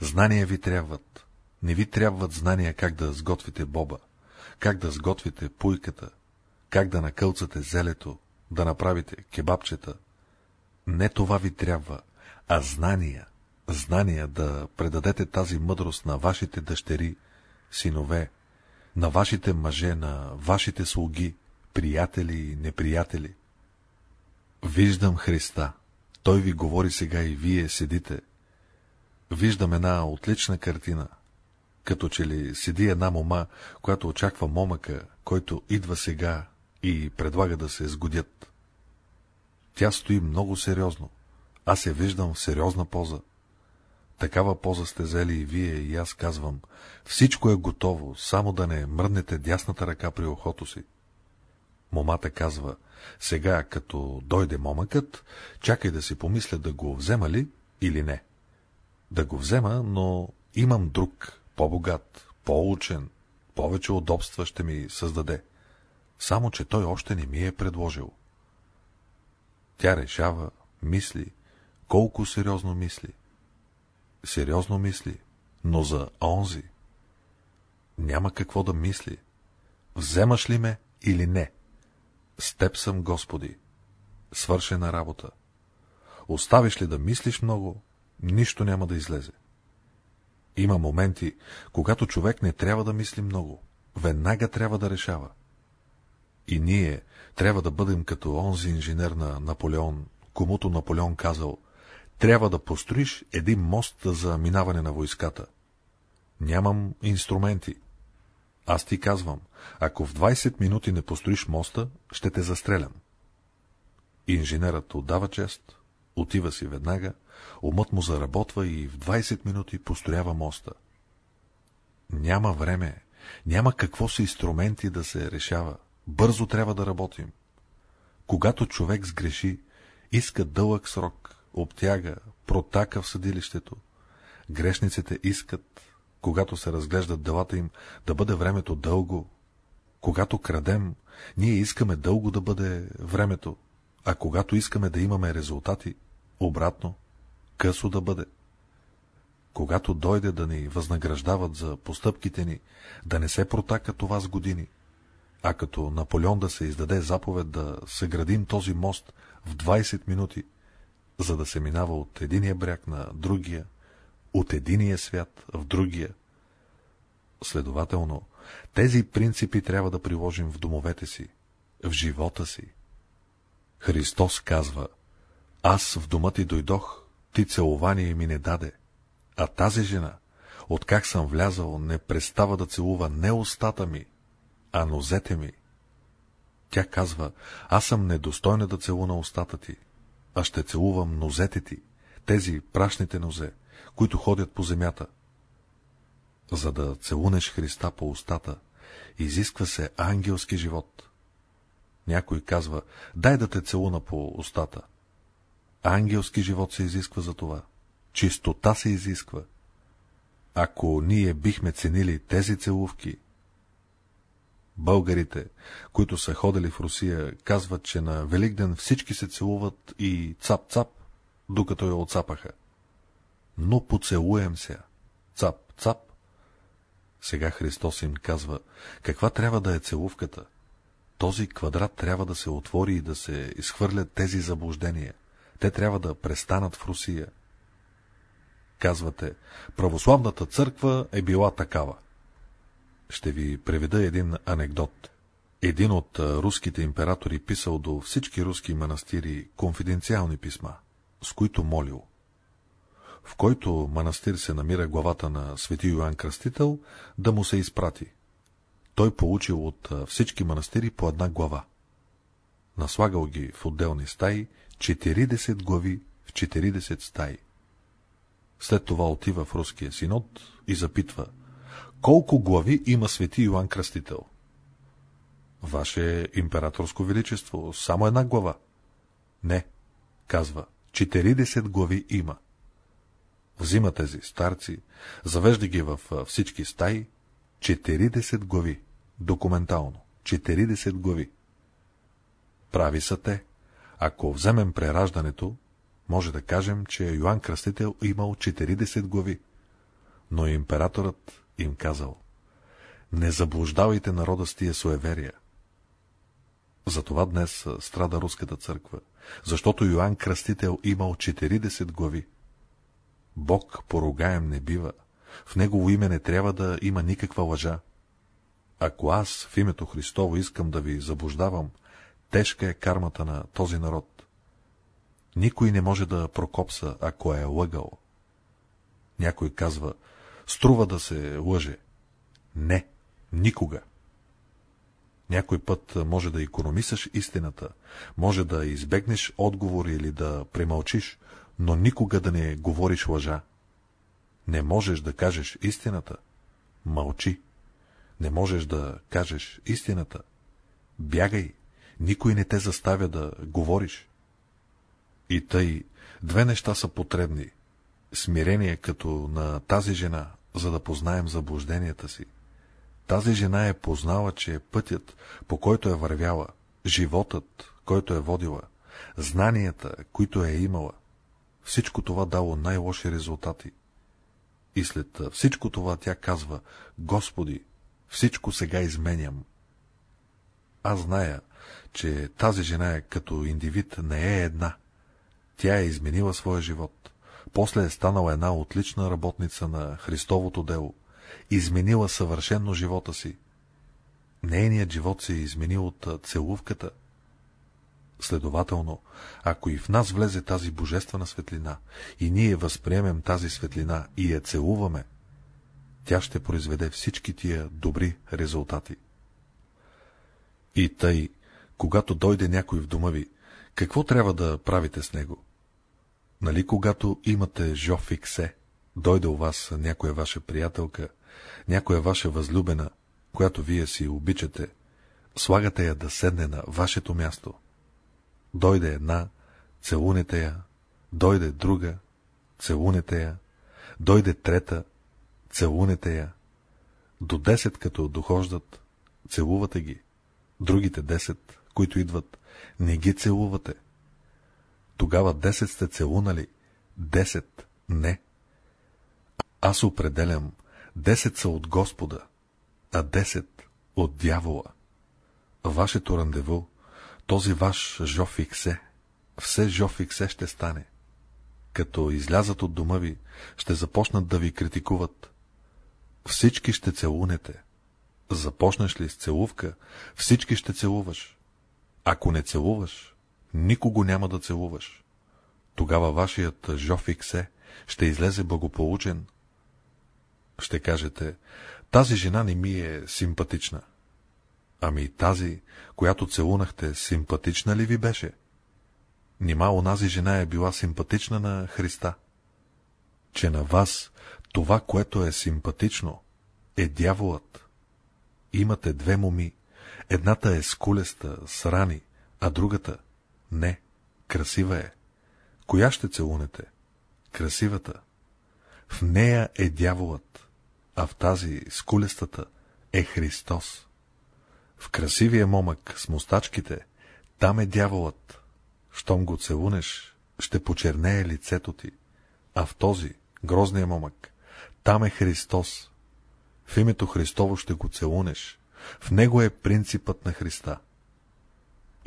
Знания ви трябват. Не ви трябват знания как да сготвите боба, как да сготвите пуйката, как да накълцате зелето, да направите кебабчета. Не това ви трябва, а знания. Знания да предадете тази мъдрост на вашите дъщери, синове, на вашите мъже, на вашите слуги, приятели и неприятели. Виждам Христа. Той ви говори сега и вие седите. Виждам една отлична картина. Като че ли седи една мома, която очаква момъка, който идва сега и предлага да се сгодят. Тя стои много сериозно. Аз я виждам в сериозна поза. Такава поза сте взели и вие, и аз казвам. Всичко е готово, само да не мръднете дясната ръка при ухото си. Момата казва, сега, като дойде момъкът, чакай да си помисля да го взема ли или не. Да го взема, но имам друг, по-богат, по-учен, повече удобства ще ми създаде. Само, че той още не ми е предложил. Тя решава, мисли, колко сериозно мисли. Сериозно мисли, но за онзи. Няма какво да мисли. Вземаш ли ме или не? С теб съм, Господи. Свършена работа. Оставиш ли да мислиш много, нищо няма да излезе. Има моменти, когато човек не трябва да мисли много, веднага трябва да решава. И ние трябва да бъдем като онзи инженер на Наполеон, комуто Наполеон казал, трябва да построиш един мост за минаване на войската. Нямам инструменти. Аз ти казвам, ако в 20 минути не построиш моста, ще те застрелям. Инженерът отдава чест, отива си веднага, умът му заработва и в 20 минути построява моста. Няма време, няма какво са инструменти да се решава. Бързо трябва да работим. Когато човек сгреши, иска дълъг срок, обтяга, протака в съдилището. Грешниците искат, когато се разглеждат делата им, да бъде времето дълго. Когато крадем, ние искаме дълго да бъде времето, а когато искаме да имаме резултати, обратно, късо да бъде. Когато дойде да ни възнаграждават за постъпките ни, да не се протака това с години, а като Наполеон да се издаде заповед да съградим този мост в 20 минути, за да се минава от единия бряг на другия, от единия свят в другия. Следователно, тези принципи трябва да приложим в домовете си, в живота си. Христос казва, аз в дома ти дойдох, ти целование ми не даде, а тази жена, откак съм влязал, не престава да целува не устата ми, а нозете ми. Тя казва, аз съм недостойна да целуна устата ти, а ще целувам нозете ти, тези прашните нозе, които ходят по земята. За да целунеш Христа по устата, Изисква се ангелски живот. Някой казва, дай да те целуна по устата. Ангелски живот се изисква за това. Чистота се изисква. Ако ние бихме ценили тези целувки, Българите, които са ходили в Русия, казват, че на Великден всички се целуват и цап-цап, докато я отцапаха. Но поцелуем се. Цап-цап. Сега Христос им казва, каква трябва да е целувката. Този квадрат трябва да се отвори и да се изхвърлят тези заблуждения. Те трябва да престанат в Русия. Казвате, православната църква е била такава. Ще ви преведа един анекдот. Един от руските императори писал до всички руски манастири конфиденциални писма, с които молил. В който манастир се намира главата на свети Йоанн Кръстител, да му се изпрати. Той получил от всички манастири по една глава. Наслагал ги в отделни стаи, 40 глави в 40 стаи. След това отива в руския синод и запитва – колко глави има свети Йоанн Кръстител? Ваше императорско величество, само една глава. Не, казва, 40 глави има. Взима тези старци, завежда ги в всички стаи, 40 глави, документално, 40 глави. Прави са те. Ако вземем прераждането, може да кажем, че Йоанн Кръстител имал 40 глави, но императорът им казал, не заблуждавайте народа с тия суеверия. Затова днес страда руската църква, защото Йоанн Кръстител имал 40 глави. Бог поругаем не бива, в Негово име не трябва да има никаква лъжа. Ако аз в името Христово искам да ви заблуждавам, тежка е кармата на този народ. Никой не може да прокопса, ако е лъгал. Някой казва, Струва да се лъже. Не, никога. Някой път може да економисаш истината, може да избегнеш отговор или да премълчиш, но никога да не говориш лъжа. Не можеш да кажеш истината. Мълчи. Не можеш да кажеш истината. Бягай. Никой не те заставя да говориш. И тъй, две неща са потребни. Смирение като на тази жена, за да познаем заблужденията си. Тази жена е познала, че пътят, по който е вървяла, животът, който е водила, знанията, които е имала, всичко това дало най-лоши резултати. И след всичко това тя казва, Господи, всичко сега изменям. Аз зная, че тази жена е като индивид не е една. Тя е изменила своя живот после е станала една отлична работница на Христовото дело, изменила съвършенно живота си. Нейният живот се е изменил от целувката. Следователно, ако и в нас влезе тази божествена светлина, и ние възприемем тази светлина и я целуваме, тя ще произведе всички тия добри резултати. И тъй, когато дойде някой в дома ви, какво трябва да правите с него? Нали когато имате жо фиксе, дойде у вас някоя ваша приятелка, някоя ваша възлюбена, която вие си обичате, слагате я да седне на вашето място. Дойде една, целунете я, дойде друга, целунете я, дойде трета, целунете я. До десет като дохождат, целувате ги. Другите десет, които идват, не ги целувате. Тогава 10 сте целунали, 10 не. Аз определям, 10 са от Господа, а 10 от дявола. Вашето рандеву, този ваш жофиксе, все жофиксе ще стане. Като излязат от дома ви, ще започнат да ви критикуват. Всички ще целунете. Започнеш ли с целувка, всички ще целуваш. Ако не целуваш, никого няма да целуваш. Тогава вашият жофиксе ще излезе благополучен. Ще кажете, тази жена не ми е симпатична. Ами тази, която целунахте, симпатична ли ви беше? Нима онази жена е била симпатична на Христа? Че на вас това, което е симпатично, е дяволът. Имате две моми. Едната е скулеста, с рани, а другата — не, красива е. Коя ще целунете? Красивата. В нея е дяволът, а в тази скулестата е Христос. В красивия момък с мустачките, там е дяволът. Щом го целунеш, ще почернее лицето ти, а в този, грозния момък, там е Христос. В името Христово ще го целунеш. В него е принципът на Христа.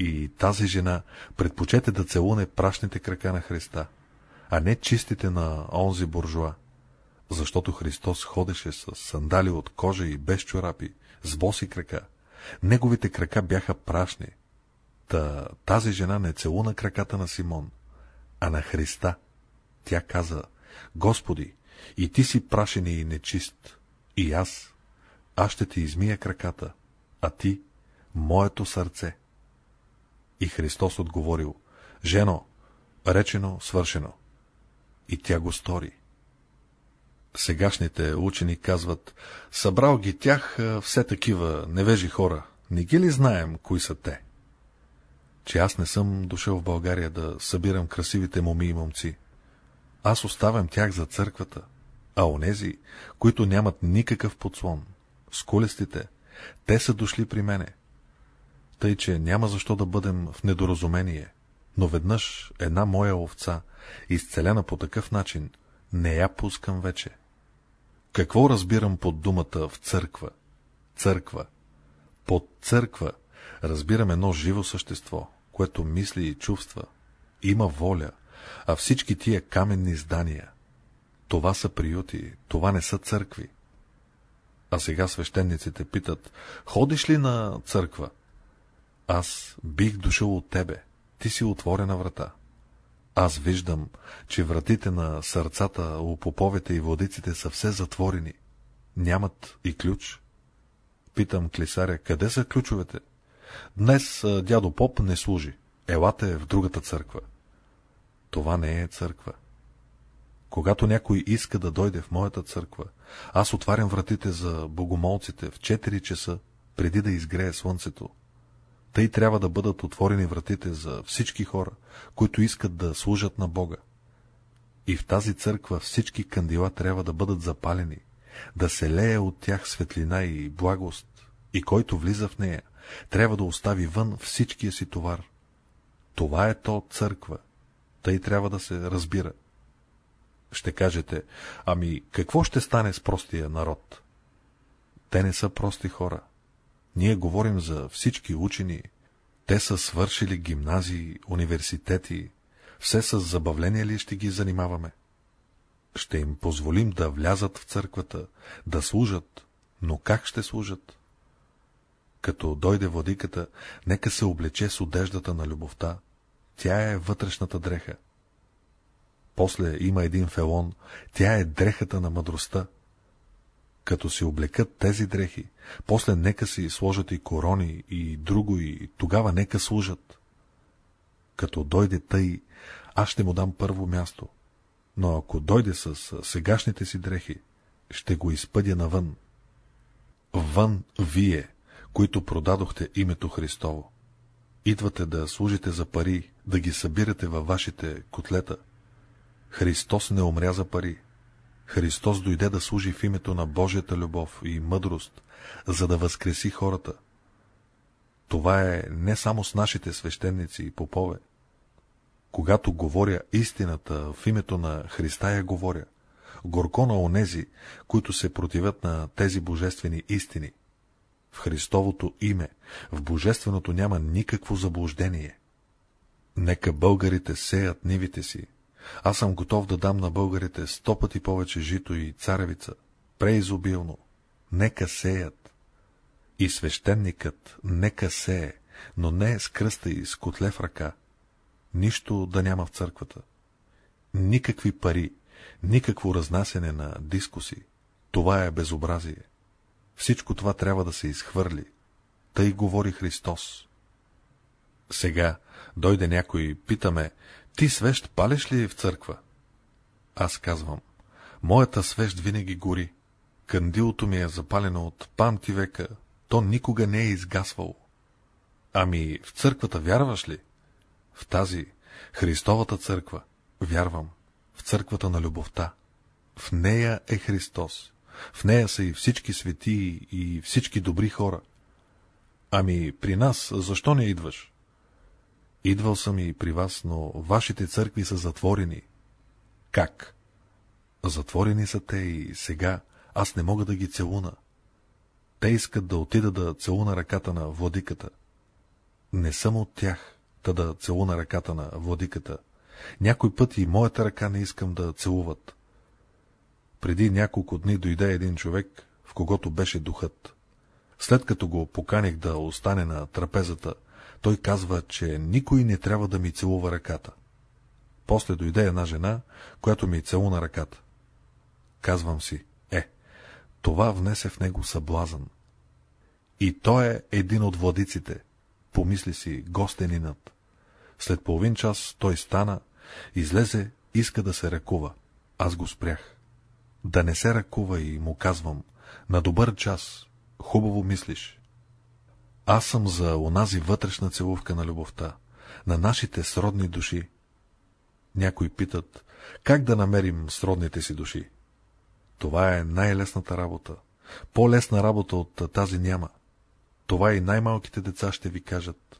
И тази жена предпочете да целуне прашните крака на Христа, а не чистите на онзи буржуа, защото Христос ходеше с сандали от кожа и без чорапи, с боси крака. Неговите крака бяха прашни. Та тази жена не целуна краката на Симон, а на Христа. Тя каза, Господи, и ти си прашен и нечист, и аз, аз ще ти измия краката, а ти, моето сърце. И Христос отговорил, жено, речено, свършено. И тя го стори. Сегашните учени казват, събрал ги тях все такива невежи хора, не ги ли знаем, кои са те? Че аз не съм дошъл в България да събирам красивите моми и момци. Аз оставям тях за църквата, а онези, които нямат никакъв подслон, скулестите, те са дошли при мене. Тъй, че няма защо да бъдем в недоразумение, но веднъж една моя овца, изцелена по такъв начин, не я пускам вече. Какво разбирам под думата в църква? Църква. Под църква разбирам едно живо същество, което мисли и чувства, има воля, а всички тия каменни здания, това са приюти, това не са църкви. А сега свещениците питат, ходиш ли на църква? Аз бих дошъл от тебе, ти си отворена врата. Аз виждам, че вратите на сърцата у поповете и водиците са все затворени. Нямат и ключ. Питам клисаря, къде са ключовете? Днес дядо поп не служи. Елате в другата църква. Това не е църква. Когато някой иска да дойде в моята църква, аз отварям вратите за богомолците в 4 часа, преди да изгрее слънцето. Тъй трябва да бъдат отворени вратите за всички хора, които искат да служат на Бога. И в тази църква всички кандила трябва да бъдат запалени, да се лее от тях светлина и благост, и който влиза в нея, трябва да остави вън всичкия си товар. Това е то църква, тъй трябва да се разбира. Ще кажете, ами какво ще стане с простия народ? Те не са прости хора. Ние говорим за всички учени. Те са свършили гимназии, университети. Все с забавление ли ще ги занимаваме? Ще им позволим да влязат в църквата, да служат, но как ще служат? Като дойде владиката, нека се облече с одеждата на любовта. Тя е вътрешната дреха. После има един фелон, тя е дрехата на мъдростта. Като си облекат тези дрехи, после нека си сложат и корони и друго и тогава нека служат. Като дойде тъй, аз ще му дам първо място, но ако дойде с сегашните си дрехи, ще го изпъдя навън. Вън вие, които продадохте името Христово. Идвате да служите за пари, да ги събирате във вашите котлета, Христос не умря за пари. Христос дойде да служи в името на Божията любов и мъдрост, за да възкреси хората. Това е не само с нашите свещеници и попове. Когато говоря истината в името на Христа я говоря, горко на онези, които се противят на тези божествени истини. В Христовото име, в божественото няма никакво заблуждение. Нека българите сеят нивите си, аз съм готов да дам на българите сто пъти повече жито и царевица, преизобилно. Нека сеят. И свещеникът нека сее, но не с кръста и с котле в ръка. Нищо да няма в църквата. Никакви пари, никакво разнасене на дискуси. Това е безобразие. Всичко това трябва да се изхвърли. Тъй говори Христос. Сега дойде някой, питаме, ти свещ палиш ли в църква? Аз казвам, моята свещ винаги гори. Кандилото ми е запалено от памти века. то никога не е изгасвало. Ами в църквата вярваш ли? В тази, Христовата църква, вярвам, в църквата на любовта. В нея е Христос. В нея са и всички светии и всички добри хора. Ами при нас защо не идваш? Идвал съм и при вас, но вашите църкви са затворени. Как? Затворени са те и сега аз не мога да ги целуна. Те искат да отида да целуна ръката на владиката. Не съм от тях, та да целуна ръката на владиката. Някой път и моята ръка не искам да целуват. Преди няколко дни дойде един човек, в когото беше духът. След като го поканих да остане на трапезата, той казва, че никой не трябва да ми целува ръката. После дойде една жена, която ми целуна ръката. Казвам си, е, това внесе в него съблазън. И той е един от владиците, помисли си гостенинът. След половин час той стана, излезе, иска да се ръкува. Аз го спрях. Да не се ръкува и му казвам, на добър час, хубаво мислиш. Аз съм за онази вътрешна целувка на любовта, на нашите сродни души. Някои питат, как да намерим сродните си души? Това е най-лесната работа. По-лесна работа от тази няма. Това и най-малките деца ще ви кажат.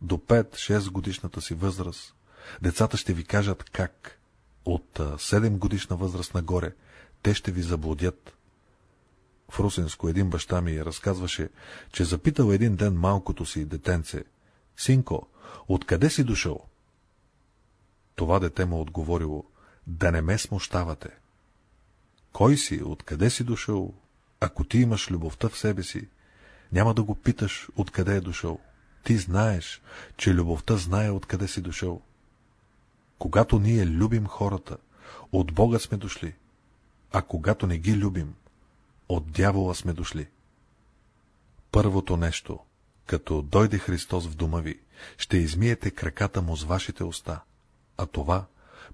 До 5-6 годишната си възраст децата ще ви кажат как. От 7 годишна възраст нагоре те ще ви заблудят. В Русенско един баща ми разказваше, че запитал един ден малкото си детенце. Синко, откъде си дошъл? Това дете му отговорило, да не ме смущавате. Кой си, откъде си дошъл? Ако ти имаш любовта в себе си, няма да го питаш откъде е дошъл. Ти знаеш, че любовта знае откъде си дошъл. Когато ние любим хората, от Бога сме дошли, а когато не ги любим, от дявола сме дошли. Първото нещо, като дойде Христос в дома ви, ще измиете краката му с вашите уста, а това,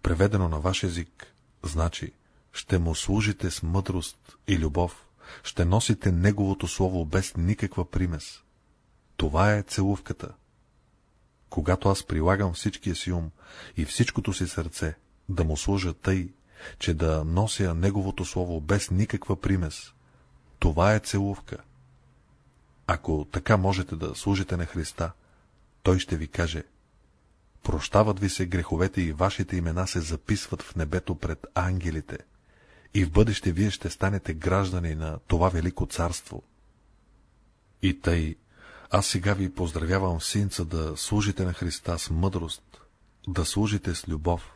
преведено на ваш език, значи, ще му служите с мъдрост и любов, ще носите Неговото Слово без никаква примес. Това е целувката. Когато аз прилагам всичкия си ум и всичкото си сърце да му служа тъй, че да нося Неговото Слово без никаква примес, това е целувка. Ако така можете да служите на Христа, Той ще ви каже Прощават ви се греховете и вашите имена се записват в небето пред ангелите и в бъдеще вие ще станете граждани на това велико царство. И тъй, аз сега ви поздравявам, синца, да служите на Христа с мъдрост, да служите с любов,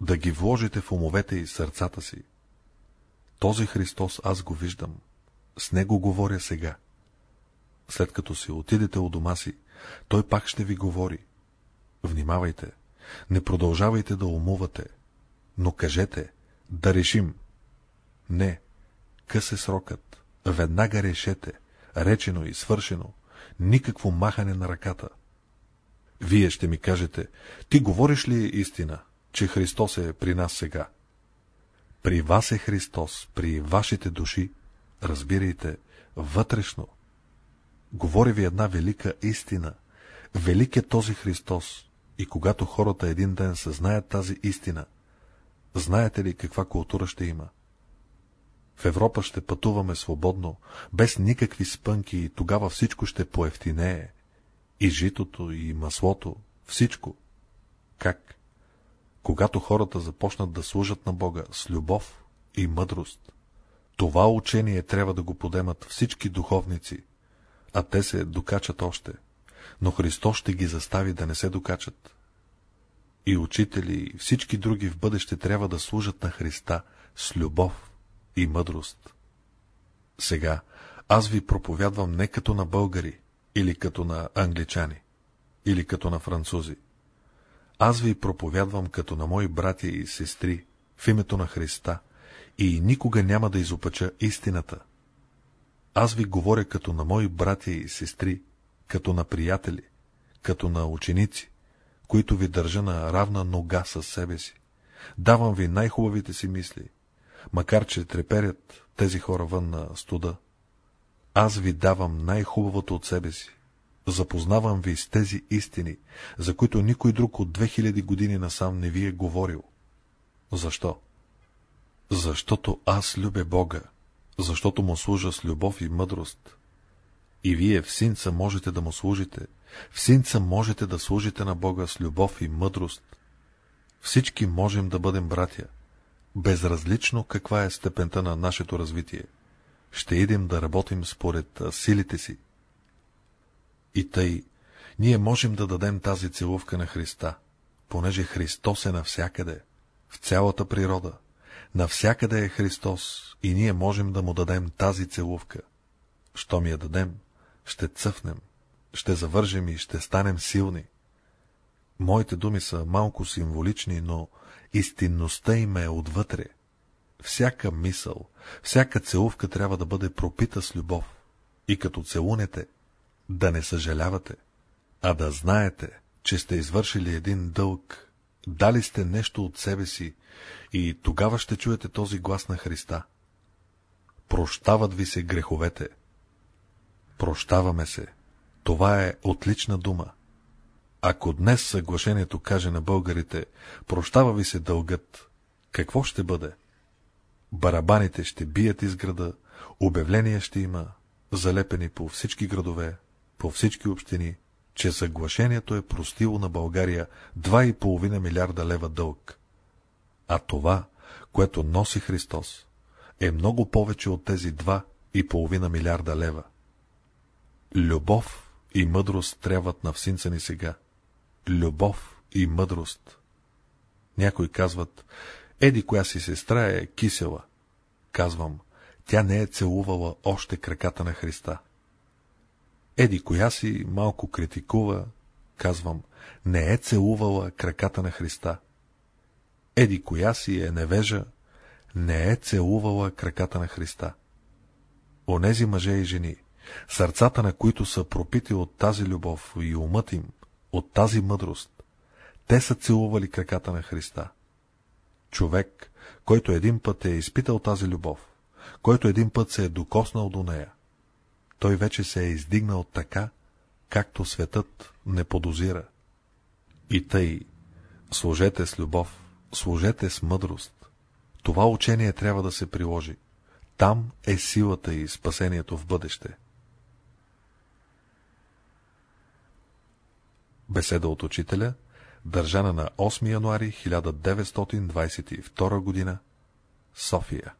да ги вложите в умовете и сърцата си. Този Христос аз го виждам, с него говоря сега. След като си отидете у дома си, той пак ще ви говори. Внимавайте, не продължавайте да умувате, но кажете, да решим, не, къс е срокът. Веднага решете. Речено и свършено. Никакво махане на ръката. Вие ще ми кажете, ти говориш ли истина, че Христос е при нас сега? При вас е Христос, при вашите души, разбирайте, вътрешно. Говори ви една велика истина. Велик е този Христос. И когато хората един ден съзнаят тази истина, знаете ли каква култура ще има? В Европа ще пътуваме свободно, без никакви спънки и тогава всичко ще поевтинее. И житото, и маслото, всичко. Как? Когато хората започнат да служат на Бога с любов и мъдрост. Това учение трябва да го подемат всички духовници, а те се докачат още, но Христос ще ги застави да не се докачат. И учители, и всички други в бъдеще трябва да служат на Христа с любов и мъдрост. Сега аз ви проповядвам не като на българи, или като на англичани, или като на французи. Аз ви проповядвам като на мои братя и сестри, в името на Христа, и никога няма да изопача истината. Аз ви говоря като на мои братя и сестри, като на приятели, като на ученици, които ви държа на равна нога със себе си. Давам ви най-хубавите си мисли, макар че треперят тези хора вън на студа. аз ви давам най-хубавото от себе си. Запознавам ви с тези истини, за които никой друг от 2000 години насам не ви е говорил. Защо? Защото аз любя Бога, защото му служа с любов и мъдрост. И вие в синца можете да му служите, в синца можете да служите на Бога с любов и мъдрост. Всички можем да бъдем братя, безразлично каква е степента на нашето развитие. Ще идем да работим според силите си. И тъй, ние можем да дадем тази целувка на Христа, понеже Христос е навсякъде, в цялата природа. Навсякъде е Христос и ние можем да му дадем тази целувка. Що ми я дадем, ще цъфнем, ще завържем и ще станем силни. Моите думи са малко символични, но истинността им е отвътре. Всяка мисъл, всяка целувка трябва да бъде пропита с любов. И като целунете, да не съжалявате, а да знаете, че сте извършили един дълг, дали сте нещо от себе си и тогава ще чуете този глас на Христа. Прощават ви се греховете. Прощаваме се. Това е отлична дума. Ако днес съглашението каже на българите, прощава ви се дългът, какво ще бъде? Барабаните ще бият из града, обявления ще има, залепени по всички градове, по всички общини, че съглашението е простило на България 2,5 милиарда лева дълг. А това, което носи Христос, е много повече от тези 2,5 милиарда лева. Любов и мъдрост трябват на всинца ни сега. Любов и мъдрост. Някои казват, еди коя си сестра е кисела. Казвам, тя не е целувала още краката на Христа. Еди коя си малко критикува, казвам, не е целувала краката на Христа. Еди коя си е невежа, не е целувала краката на Христа. Онези мъже и жени, сърцата на които са пропити от тази любов и умът им, от тази мъдрост, те са целували краката на Христа. Човек, който един път е изпитал тази любов, който един път се е докоснал до нея, той вече се е издигнал така, както светът не подозира. И тъй, служете с любов, служете с мъдрост. Това учение трябва да се приложи. Там е силата и спасението в бъдеще. Беседа от учителя, държана на 8 януари 1922 г. София